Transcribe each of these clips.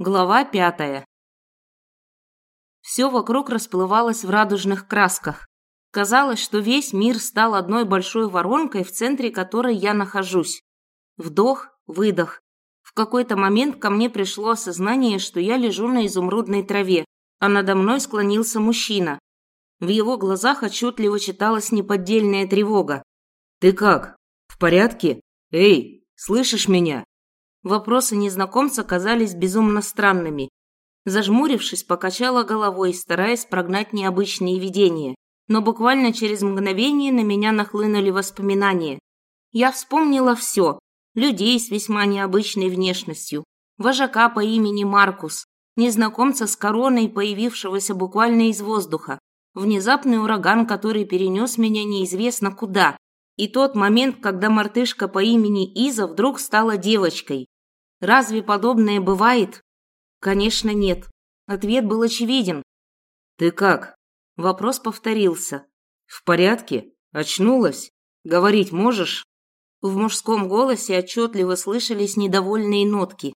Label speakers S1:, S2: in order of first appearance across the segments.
S1: Глава пятая. Все вокруг расплывалось в радужных красках. Казалось, что весь мир стал одной большой воронкой, в центре которой я нахожусь. Вдох, выдох. В какой-то момент ко мне пришло осознание, что я лежу на изумрудной траве, а надо мной склонился мужчина. В его глазах отчетливо читалась неподдельная тревога.
S2: «Ты как? В порядке? Эй, слышишь меня?»
S1: Вопросы незнакомца казались безумно странными. Зажмурившись, покачала головой, стараясь прогнать необычные видения. Но буквально через мгновение на меня нахлынули воспоминания. Я вспомнила все. Людей с весьма необычной внешностью. Вожака по имени Маркус. Незнакомца с короной, появившегося буквально из воздуха. Внезапный ураган, который перенес меня неизвестно куда. И тот момент, когда мартышка по имени Иза вдруг стала девочкой. Разве подобное бывает? Конечно, нет. Ответ был очевиден.
S2: Ты как?
S1: Вопрос повторился.
S2: В порядке? Очнулась? Говорить можешь?
S1: В мужском голосе отчетливо слышались недовольные нотки.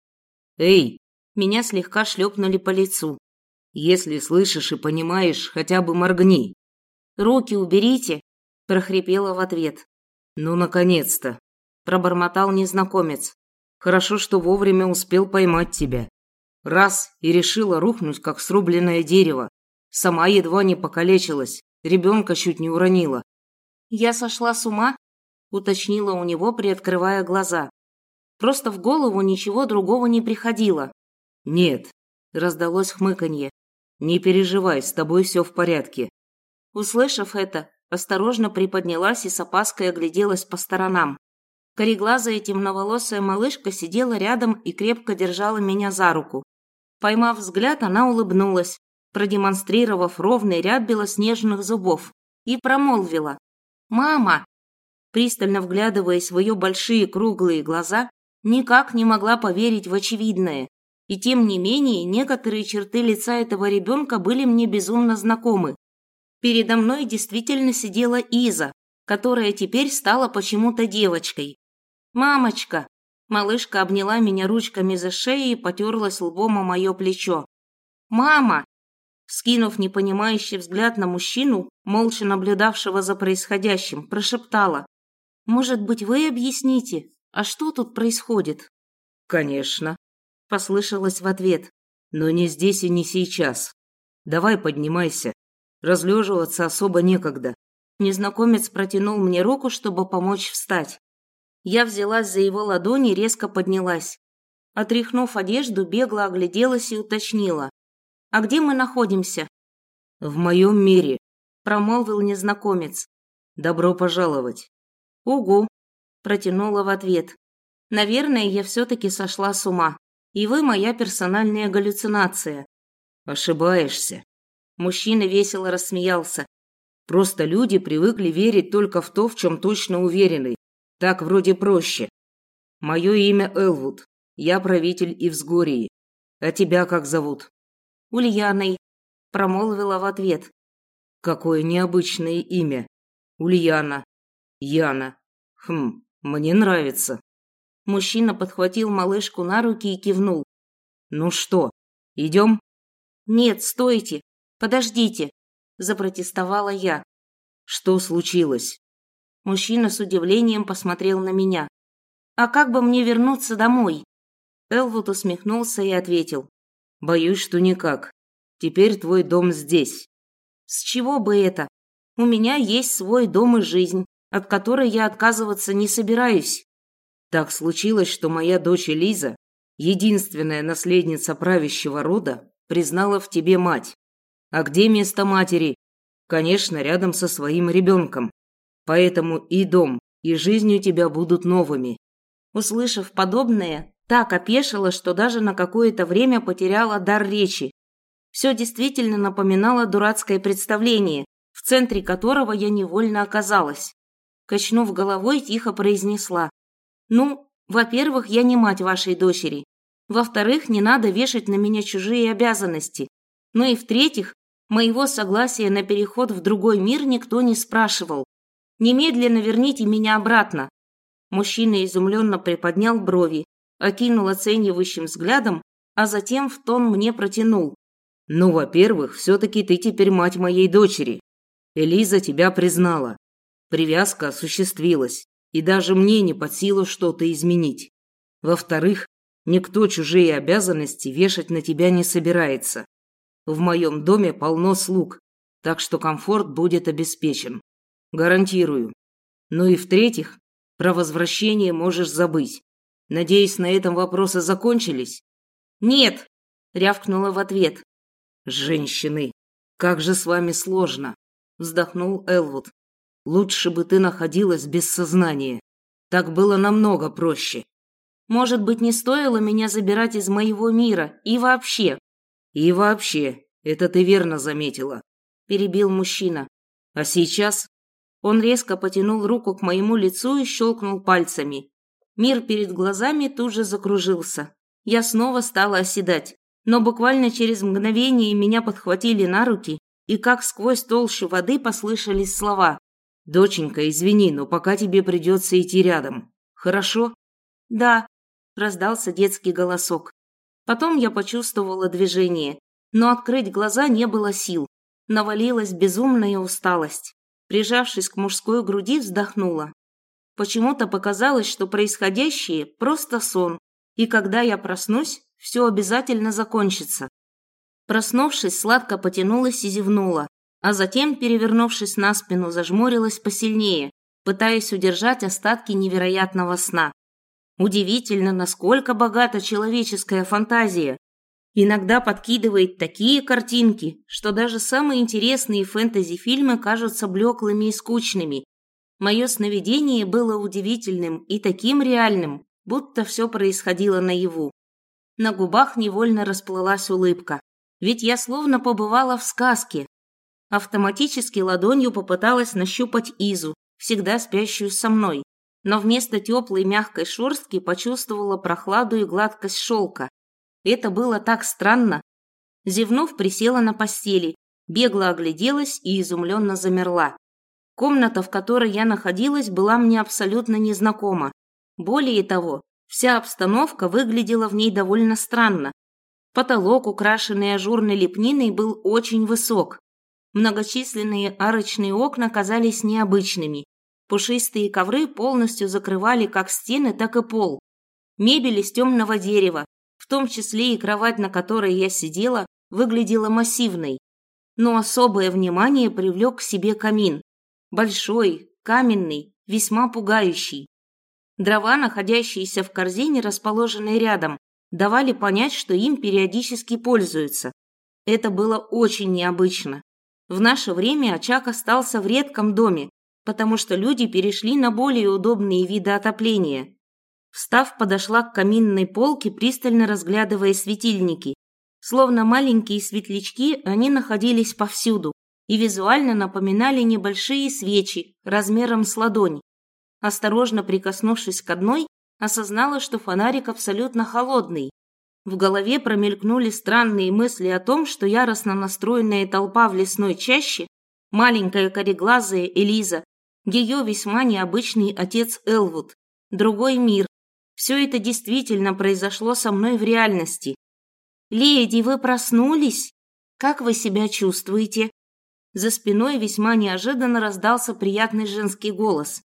S2: Эй,
S1: меня слегка шлепнули по лицу.
S2: Если слышишь и понимаешь, хотя бы моргни.
S1: Руки уберите, прохрипела в ответ.
S2: Ну наконец-то, пробормотал незнакомец. Хорошо, что вовремя успел поймать тебя. Раз и решила рухнуть, как срубленное дерево. Сама едва не покалечилась, ребенка чуть не уронила.
S1: «Я сошла с ума?» – уточнила у него, приоткрывая глаза. Просто в голову ничего другого не приходило.
S2: «Нет», – раздалось хмыканье. «Не переживай, с тобой все в порядке».
S1: Услышав это, осторожно приподнялась и с опаской огляделась по сторонам. Кореглазая темноволосая малышка сидела рядом и крепко держала меня за руку. Поймав взгляд, она улыбнулась, продемонстрировав ровный ряд белоснежных зубов, и промолвила «Мама!». Пристально вглядываясь в ее большие круглые глаза, никак не могла поверить в очевидное. И тем не менее, некоторые черты лица этого ребенка были мне безумно знакомы. Передо мной действительно сидела Иза, которая теперь стала почему-то девочкой. «Мамочка!» Малышка обняла меня ручками за шею и потерлась лбом о мое плечо. «Мама!» Скинув непонимающий взгляд на мужчину, молча наблюдавшего за происходящим, прошептала. «Может быть, вы объясните, а что тут происходит?»
S2: «Конечно», —
S1: послышалось в ответ.
S2: «Но не здесь и не сейчас. Давай поднимайся. Разлеживаться особо некогда».
S1: Незнакомец протянул мне руку, чтобы помочь встать. Я взялась за его ладони и резко поднялась. Отряхнув одежду, бегло огляделась и уточнила. «А где мы находимся?»
S2: «В моем мире», –
S1: промолвил незнакомец.
S2: «Добро пожаловать».
S1: «Угу», – протянула в ответ. «Наверное, я все-таки сошла с ума. И вы моя персональная галлюцинация».
S2: «Ошибаешься».
S1: Мужчина весело рассмеялся.
S2: «Просто люди привыкли верить только в то, в чем точно уверены. Так вроде проще. Мое имя Элвуд. Я правитель Ивсгории. А тебя как зовут?
S1: Ульяной, промолвила в ответ.
S2: Какое необычное имя. Ульяна. Яна. Хм, мне нравится.
S1: Мужчина подхватил малышку на руки и кивнул.
S2: Ну что, идем?
S1: Нет, стойте. Подождите, запротестовала я.
S2: Что случилось?
S1: Мужчина с удивлением посмотрел на меня. «А как бы мне вернуться домой?» Элвуд усмехнулся и ответил.
S2: «Боюсь, что никак. Теперь твой дом здесь».
S1: «С чего бы это? У меня есть свой дом и жизнь, от которой я отказываться не собираюсь».
S2: Так случилось, что моя дочь Лиза, единственная наследница правящего рода, признала в тебе мать. А где место матери? Конечно, рядом со своим ребенком. Поэтому и дом, и жизнь у тебя будут новыми.
S1: Услышав подобное, так опешила, что даже на какое-то время потеряла дар речи. Все действительно напоминало дурацкое представление, в центре которого я невольно оказалась. Качнув головой, тихо произнесла. «Ну, во-первых, я не мать вашей дочери. Во-вторых, не надо вешать на меня чужие обязанности. Ну и в-третьих, моего согласия на переход в другой мир никто не спрашивал. Немедленно верните меня обратно!» Мужчина изумленно приподнял брови, окинул оценивающим взглядом, а затем в тон мне протянул.
S2: «Ну, во-первых, все-таки ты теперь мать моей дочери. Элиза тебя признала. Привязка осуществилась, и даже мне не под силу что-то изменить. Во-вторых, никто чужие обязанности вешать на тебя не собирается. В моем доме полно слуг, так что комфорт будет обеспечен. Гарантирую. Ну и в-третьих, про возвращение можешь забыть. Надеюсь, на этом вопросы закончились?
S1: Нет, рявкнула в ответ.
S2: Женщины, как же с вами сложно, вздохнул Элвуд. Лучше бы ты находилась без сознания. Так было намного проще.
S1: Может быть, не стоило меня забирать из моего мира и вообще?
S2: И вообще, это ты верно заметила,
S1: перебил мужчина.
S2: А сейчас
S1: он резко потянул руку к моему лицу и щелкнул пальцами. Мир перед глазами тут же закружился. Я снова стала оседать, но буквально через мгновение меня подхватили на руки, и как сквозь толщу воды послышались слова.
S2: «Доченька, извини, но пока тебе придется идти рядом. Хорошо?»
S1: «Да», – раздался детский голосок. Потом я почувствовала движение, но открыть глаза не было сил. Навалилась безумная усталость. Прижавшись к мужской груди, вздохнула. Почему-то показалось, что происходящее – просто сон, и когда я проснусь, все обязательно закончится. Проснувшись, сладко потянулась и зевнула, а затем, перевернувшись на спину, зажмурилась посильнее, пытаясь удержать остатки невероятного сна. Удивительно, насколько богата человеческая фантазия. Иногда подкидывает такие картинки, что даже самые интересные фэнтези-фильмы кажутся блеклыми и скучными. Мое сновидение было удивительным и таким реальным, будто все происходило наяву. На губах невольно расплылась улыбка, ведь я словно побывала в сказке. Автоматически ладонью попыталась нащупать Изу, всегда спящую со мной, но вместо теплой мягкой шерстки почувствовала прохладу и гладкость шелка. Это было так странно. Зевнув, присела на постели, бегло огляделась и изумленно замерла. Комната, в которой я находилась, была мне абсолютно незнакома. Более того, вся обстановка выглядела в ней довольно странно. Потолок, украшенный ажурной лепниной, был очень высок. Многочисленные арочные окна казались необычными. Пушистые ковры полностью закрывали как стены, так и пол. Мебель из темного дерева, том числе и кровать, на которой я сидела, выглядела массивной. Но особое внимание привлек к себе камин. Большой, каменный, весьма пугающий. Дрова, находящиеся в корзине, расположенной рядом, давали понять, что им периодически пользуются. Это было очень необычно. В наше время очаг остался в редком доме, потому что люди перешли на более удобные виды отопления. Встав, подошла к каминной полке, пристально разглядывая светильники. Словно маленькие светлячки, они находились повсюду и визуально напоминали небольшие свечи размером с ладонь. Осторожно прикоснувшись к одной, осознала, что фонарик абсолютно холодный. В голове промелькнули странные мысли о том, что яростно настроенная толпа в лесной чаще, маленькая кореглазая Элиза, ее весьма необычный отец Элвуд, другой мир, все это действительно произошло со мной в реальности. «Леди, вы проснулись? Как вы себя чувствуете?» За спиной весьма неожиданно раздался приятный женский голос.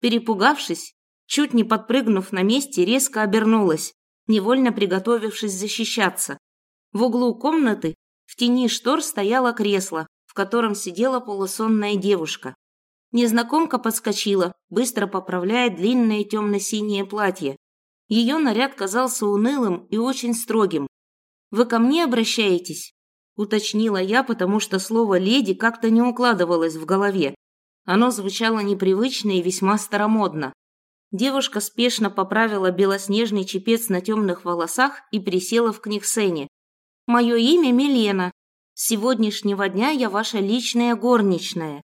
S1: Перепугавшись, чуть не подпрыгнув на месте, резко обернулась, невольно приготовившись защищаться. В углу комнаты в тени штор стояло кресло, в котором сидела полусонная девушка. Незнакомка подскочила, быстро поправляя длинное темно-синее платье, ее наряд казался унылым и очень строгим. «Вы ко мне обращаетесь?» – уточнила я, потому что слово «леди» как-то не укладывалось в голове. Оно звучало непривычно и весьма старомодно. Девушка спешно поправила белоснежный чепец на темных волосах и присела в книгсене. «Мое имя Милена. С сегодняшнего дня я ваша личная горничная.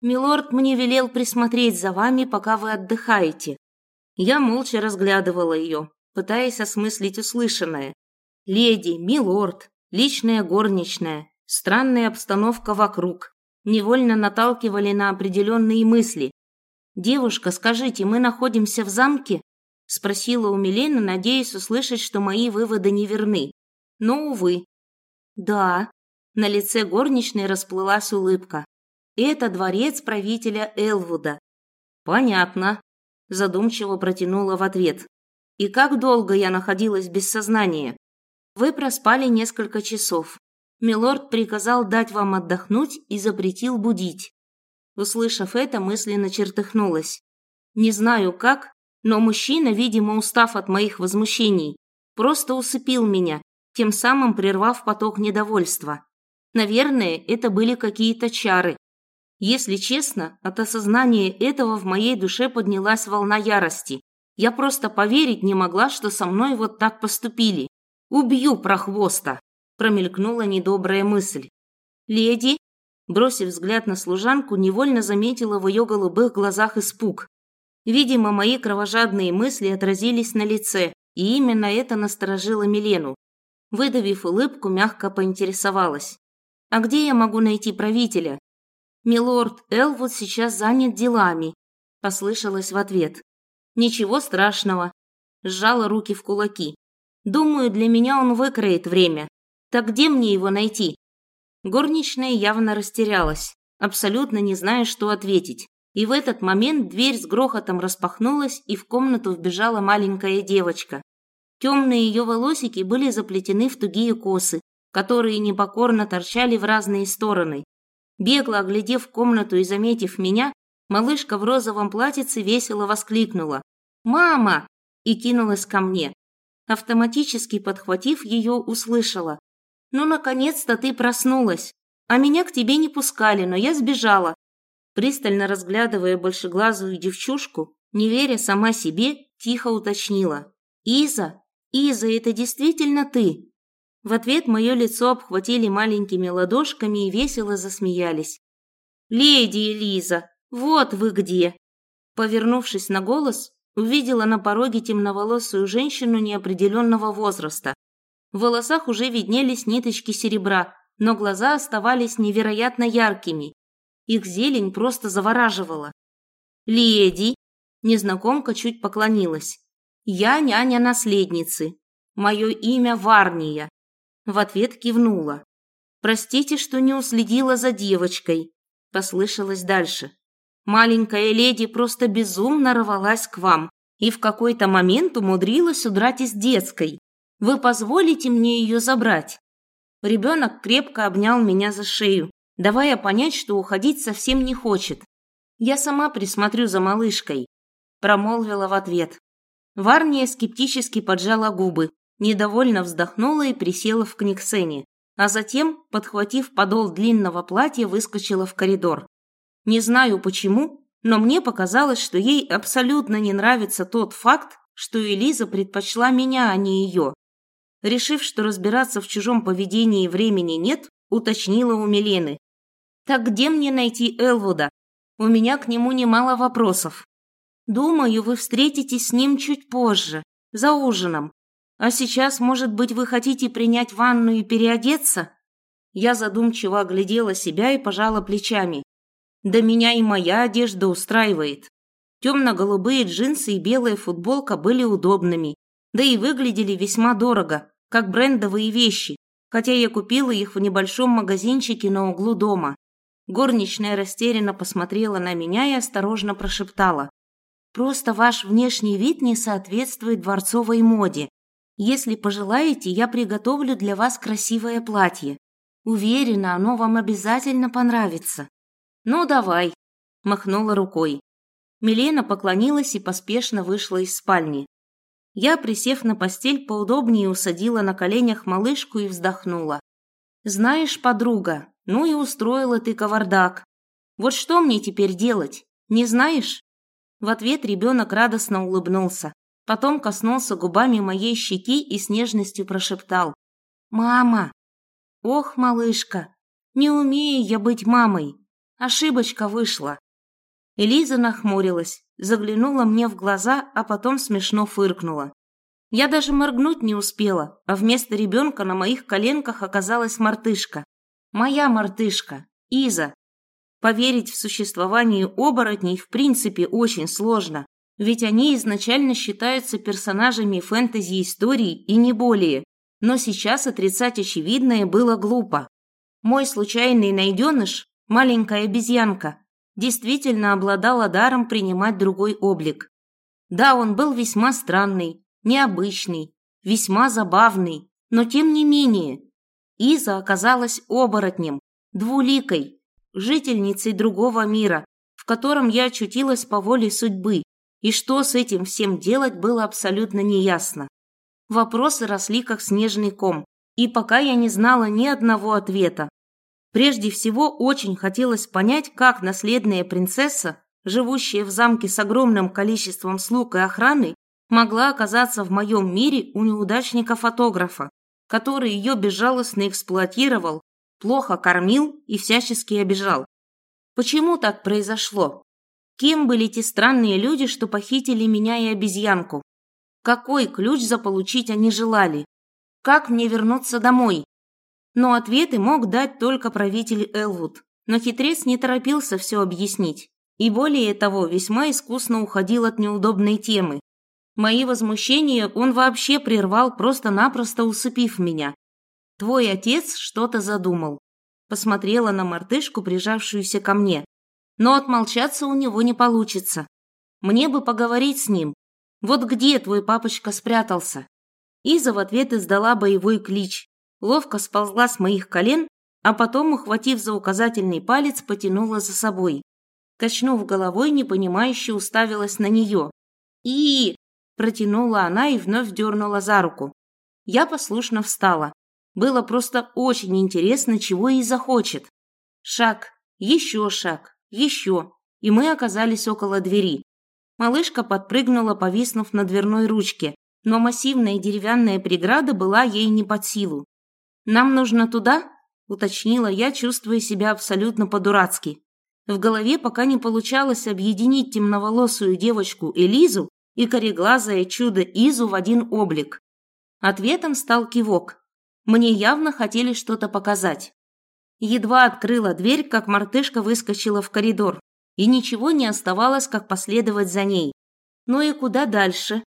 S1: Милорд мне велел присмотреть за вами, пока вы отдыхаете. Я молча разглядывала ее, пытаясь осмыслить услышанное. Леди, милорд, личная горничная, странная обстановка вокруг невольно наталкивали на определенные мысли. «Девушка, скажите, мы находимся в замке?» – спросила у Милены, надеясь услышать, что мои выводы неверны. Но, увы. Да, на лице горничной расплылась улыбка. Это дворец правителя Элвуда. Понятно, задумчиво протянула в ответ. И как долго я находилась без сознания? Вы проспали несколько часов. Милорд приказал дать вам отдохнуть и запретил будить. Услышав это, мысленно чертыхнулась. Не знаю как, но мужчина, видимо, устав от моих возмущений, просто усыпил меня, тем самым прервав поток недовольства. Наверное, это были какие-то чары. Если честно, от осознания этого в моей душе поднялась волна ярости. Я просто поверить не могла, что со мной вот так поступили. «Убью прохвоста!» – промелькнула недобрая мысль. «Леди?» Бросив взгляд на служанку, невольно заметила в ее голубых глазах испуг. Видимо, мои кровожадные мысли отразились на лице, и именно это насторожило Милену. Выдавив улыбку, мягко поинтересовалась. «А где я могу найти правителя?» «Милорд Элвуд сейчас занят делами», – послышалось в ответ. «Ничего страшного». Сжала руки в кулаки. «Думаю, для меня он выкроет время. Так где мне его найти?» Горничная явно растерялась, абсолютно не зная, что ответить. И в этот момент дверь с грохотом распахнулась, и в комнату вбежала маленькая девочка. Темные ее волосики были заплетены в тугие косы, которые непокорно торчали в разные стороны. Бегло оглядев комнату и заметив меня, малышка в розовом платьице весело воскликнула «Мама!» и кинулась ко мне. Автоматически подхватив ее, услышала «Ну, наконец-то ты проснулась! А меня к тебе не пускали, но я сбежала!» Пристально разглядывая большеглазую девчушку, не веря сама себе, тихо уточнила «Иза, Иза, это действительно ты?» В ответ мое лицо обхватили маленькими ладошками и весело засмеялись. «Леди Элиза, вот вы где!» Повернувшись на голос, увидела на пороге темноволосую женщину неопределенного возраста, в волосах уже виднелись ниточки серебра, но глаза оставались невероятно яркими. Их зелень просто завораживала. «Леди!» Незнакомка чуть поклонилась. «Я няня наследницы. Мое имя Варния». В ответ кивнула. «Простите, что не уследила за девочкой», – послышалось дальше. «Маленькая леди просто безумно рвалась к вам и в какой-то момент умудрилась удрать из детской. Вы позволите мне ее забрать?» Ребенок крепко обнял меня за шею, давая понять, что уходить совсем не хочет. «Я сама присмотрю за малышкой», – промолвила в ответ. Варния скептически поджала губы, недовольно вздохнула и присела в книгсене, а затем, подхватив подол длинного платья, выскочила в коридор. Не знаю почему, но мне показалось, что ей абсолютно не нравится тот факт, что Элиза предпочла меня, а не ее. Решив, что разбираться в чужом поведении времени нет, уточнила у Милены. «Так где мне найти Элвуда? У меня к нему немало вопросов. Думаю, вы встретитесь с ним чуть позже, за ужином. А сейчас, может быть, вы хотите принять ванну и переодеться?» Я задумчиво оглядела себя и пожала плечами. «Да меня и моя одежда устраивает. Темно-голубые джинсы и белая футболка были удобными, да и выглядели весьма дорого, как брендовые вещи, хотя я купила их в небольшом магазинчике на углу дома. Горничная растерянно посмотрела на меня и осторожно прошептала. «Просто ваш внешний вид не соответствует дворцовой моде. Если пожелаете, я приготовлю для вас красивое платье. Уверена, оно вам обязательно понравится». «Ну, давай», – махнула рукой. Милена поклонилась и поспешно вышла из спальни. Я, присев на постель, поудобнее усадила на коленях малышку и вздохнула. «Знаешь, подруга, ну и устроила ты кавардак. Вот что мне теперь делать? Не знаешь?» В ответ ребенок радостно улыбнулся. Потом коснулся губами моей щеки и с нежностью прошептал. «Мама!» «Ох, малышка, не умею я быть мамой. Ошибочка вышла». Элиза нахмурилась, заглянула мне в глаза, а потом смешно фыркнула. Я даже моргнуть не успела, а вместо ребенка на моих коленках оказалась мартышка. Моя мартышка, Иза. Поверить в существование оборотней в принципе очень сложно, ведь они изначально считаются персонажами фэнтези-историй и не более. Но сейчас отрицать очевидное было глупо. Мой случайный найденыш, маленькая обезьянка, действительно обладала даром принимать другой облик. Да, он был весьма странный, необычный, весьма забавный, но тем не менее. Иза оказалась оборотнем, двуликой, жительницей другого мира, в котором я очутилась по воле судьбы, и что с этим всем делать было абсолютно неясно. Вопросы росли как снежный ком, и пока я не знала ни одного ответа. Прежде всего, очень хотелось понять, как наследная принцесса, живущая в замке с огромным количеством слуг и охраны, могла оказаться в моем мире у неудачника-фотографа, который ее безжалостно эксплуатировал, плохо кормил и всячески обижал. Почему так произошло? Кем были те странные люди, что похитили меня и обезьянку? Какой ключ заполучить они желали? Как мне вернуться домой? Но ответы мог дать только правитель Элвуд. Но хитрец не торопился все объяснить. И более того, весьма искусно уходил от неудобной темы. Мои возмущения он вообще прервал, просто-напросто усыпив меня. «Твой отец что-то задумал». Посмотрела на мартышку, прижавшуюся ко мне. Но отмолчаться у него не получится. Мне бы поговорить с ним, вот где твой папочка спрятался?» Иза в ответ издала боевой клич, ловко сползла с моих колен, а потом, ухватив за указательный палец, потянула за собой. Качнув головой, непонимающе уставилась на нее. и протянула она и вновь дернула за руку. Я послушно встала. Было просто очень интересно, чего ей захочет. Шаг, еще шаг, еще, и мы оказались около двери. Малышка подпрыгнула, повиснув на дверной ручке, но массивная деревянная преграда была ей не под силу. «Нам нужно туда?» – уточнила я, чувствуя себя абсолютно по-дурацки. В голове пока не получалось объединить темноволосую девочку Элизу и кореглазое чудо Изу в один облик. Ответом стал кивок. Мне явно хотели что-то показать. Едва открыла дверь, как мартышка выскочила в коридор и ничего не оставалось, как последовать за ней. Ну и куда дальше?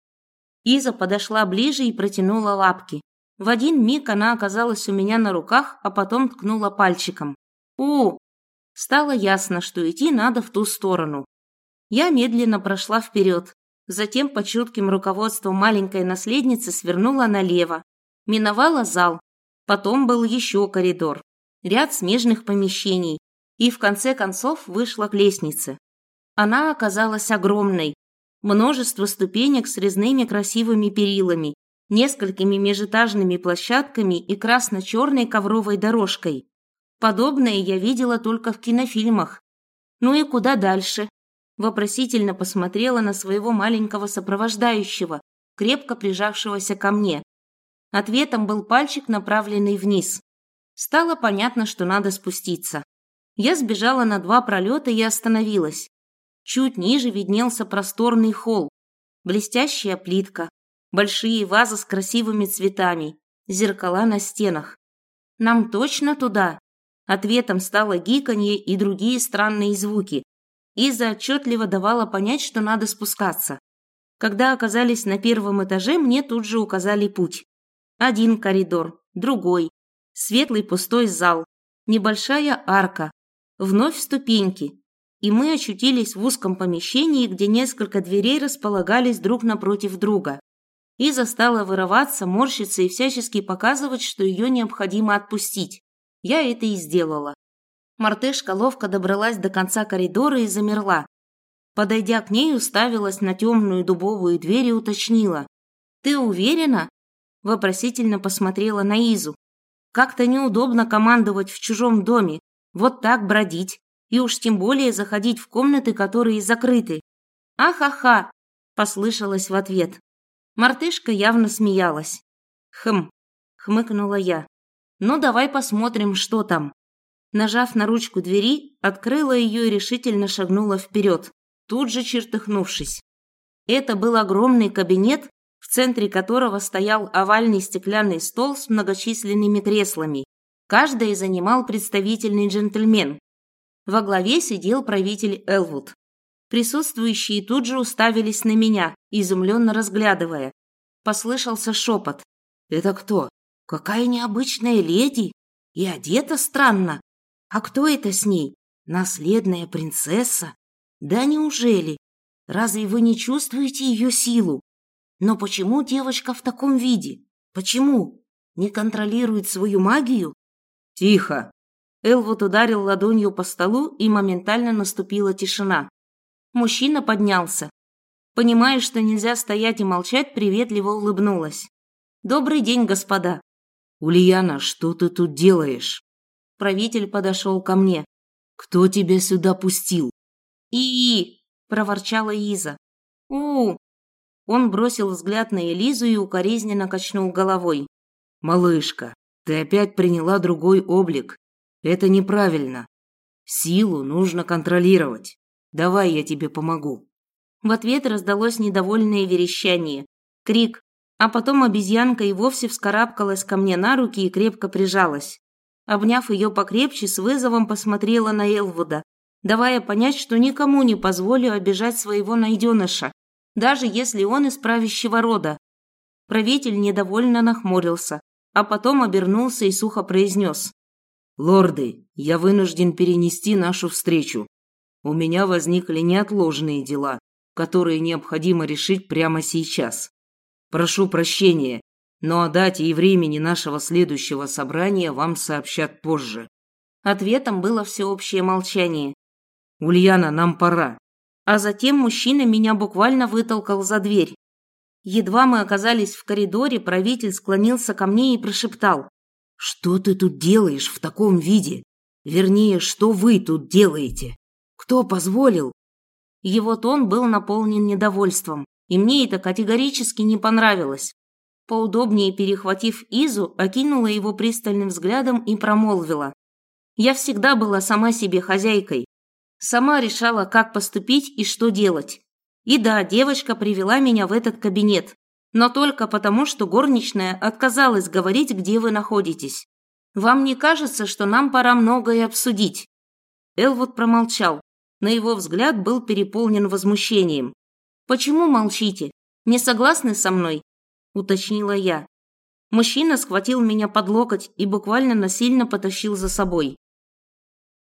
S1: Иза подошла ближе и протянула лапки. В один миг она оказалась у меня на руках, а потом ткнула пальчиком. у Стало ясно, что идти надо в ту сторону. Я медленно прошла вперед, затем под чутким руководством маленькой наследницы свернула налево, миновала зал, потом был еще коридор, ряд смежных помещений, и в конце концов вышла к лестнице. Она оказалась огромной. Множество ступенек с резными красивыми перилами, несколькими межэтажными площадками и красно-черной ковровой дорожкой. Подобное я видела только в кинофильмах. Ну и куда дальше? Вопросительно посмотрела на своего маленького сопровождающего, крепко прижавшегося ко мне. Ответом был пальчик, направленный вниз. Стало понятно, что надо спуститься. Я сбежала на два пролета и остановилась. Чуть ниже виднелся просторный холл, блестящая плитка, большие вазы с красивыми цветами, зеркала на стенах. «Нам точно туда?» Ответом стало гиканье и другие странные звуки. Иза отчетливо давала понять, что надо спускаться. Когда оказались на первом этаже, мне тут же указали путь. Один коридор, другой, светлый пустой зал, небольшая арка, Вновь ступеньки, и мы очутились в узком помещении, где несколько дверей располагались друг напротив друга. Иза стала вырываться, морщиться и всячески показывать, что ее необходимо отпустить. Я это и сделала. Мартышка ловко добралась до конца коридора и замерла. Подойдя к ней, уставилась на темную дубовую дверь и уточнила. «Ты уверена?» Вопросительно посмотрела на Изу. «Как-то неудобно командовать в чужом доме, вот так бродить, и уж тем более заходить в комнаты, которые закрыты. «Ахаха!» – послышалось в ответ. Мартышка явно смеялась. «Хм!» – хмыкнула я. «Ну, давай посмотрим, что там». Нажав на ручку двери, открыла ее и решительно шагнула вперед, тут же чертыхнувшись. Это был огромный кабинет, в центре которого стоял овальный стеклянный стол с многочисленными креслами. Каждое занимал представительный джентльмен. Во главе сидел правитель Элвуд. Присутствующие тут же уставились на меня, изумленно разглядывая. Послышался шепот.
S2: «Это кто?
S1: Какая необычная леди! И одета странно. А кто это с ней? Наследная принцесса? Да неужели? Разве вы не чувствуете ее силу? Но почему девочка в таком виде? Почему? Не контролирует свою магию?
S2: Тихо!
S1: Элвуд ударил ладонью по столу, и моментально наступила тишина. Мужчина поднялся. Понимая, что нельзя стоять и молчать, приветливо улыбнулась. «Добрый день, господа!»
S2: «Ульяна, что ты тут делаешь?»
S1: Правитель подошел ко мне.
S2: «Кто тебя сюда пустил?»
S1: «И-и-и!» – проворчала Иза. у Он бросил взгляд на Элизу и укоризненно качнул головой.
S2: «Малышка, ты опять приняла другой облик. Это неправильно. Силу нужно контролировать. Давай я тебе помогу».
S1: В ответ раздалось недовольное верещание. Крик, а потом обезьянка и вовсе вскарабкалась ко мне на руки и крепко прижалась. Обняв ее покрепче, с вызовом посмотрела на Элвуда, давая понять, что никому не позволю обижать своего найденыша, даже если он из правящего рода. Правитель недовольно нахмурился, а потом обернулся и сухо произнес.
S2: «Лорды, я вынужден перенести нашу встречу. У меня возникли неотложные дела, которые необходимо решить прямо сейчас. Прошу прощения, но о дате и времени нашего следующего собрания вам сообщат позже.
S1: Ответом было всеобщее молчание.
S2: Ульяна, нам пора.
S1: А затем мужчина меня буквально вытолкал за дверь. Едва мы оказались в коридоре, правитель склонился ко мне и прошептал.
S2: «Что ты тут делаешь в таком виде? Вернее, что вы тут делаете? Кто позволил?»
S1: Его тон был наполнен недовольством и мне это категорически не понравилось. Поудобнее перехватив Изу, окинула его пристальным взглядом и промолвила. Я всегда была сама себе хозяйкой. Сама решала, как поступить и что делать. И да, девочка привела меня в этот кабинет, но только потому, что горничная отказалась говорить, где вы находитесь. Вам не кажется, что нам пора многое обсудить?» Элвуд промолчал. На его взгляд был переполнен возмущением. «Почему молчите? Не согласны со мной?» – уточнила я. Мужчина схватил меня под локоть и буквально насильно потащил за собой.